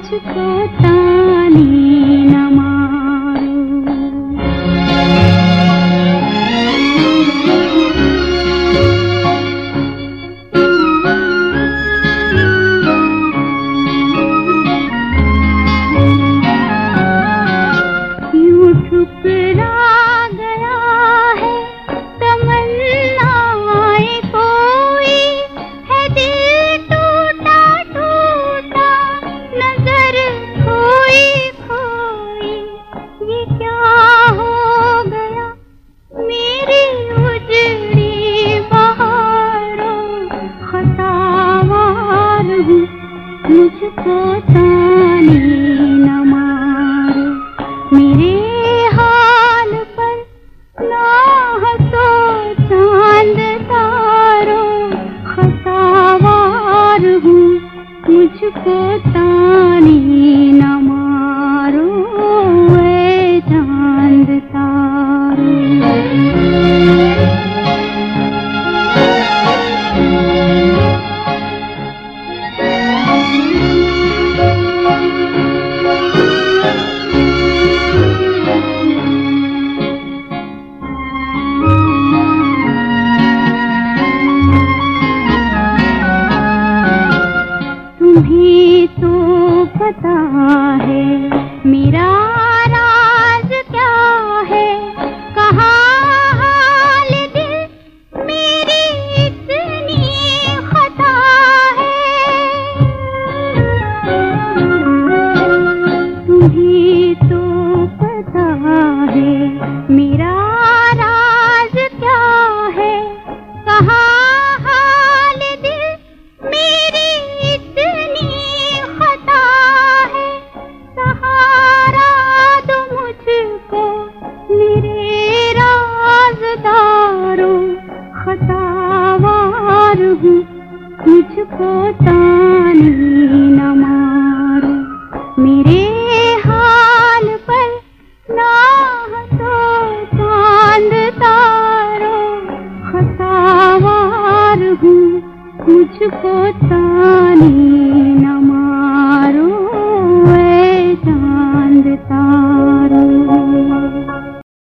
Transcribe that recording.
मुझको ताने। मुझको ताने। भी तो पता है मेरा मुझको ताने न मारो। मेरे हाल पर ना तो चाँद तारो, खसावार हूँ। मुझको ताने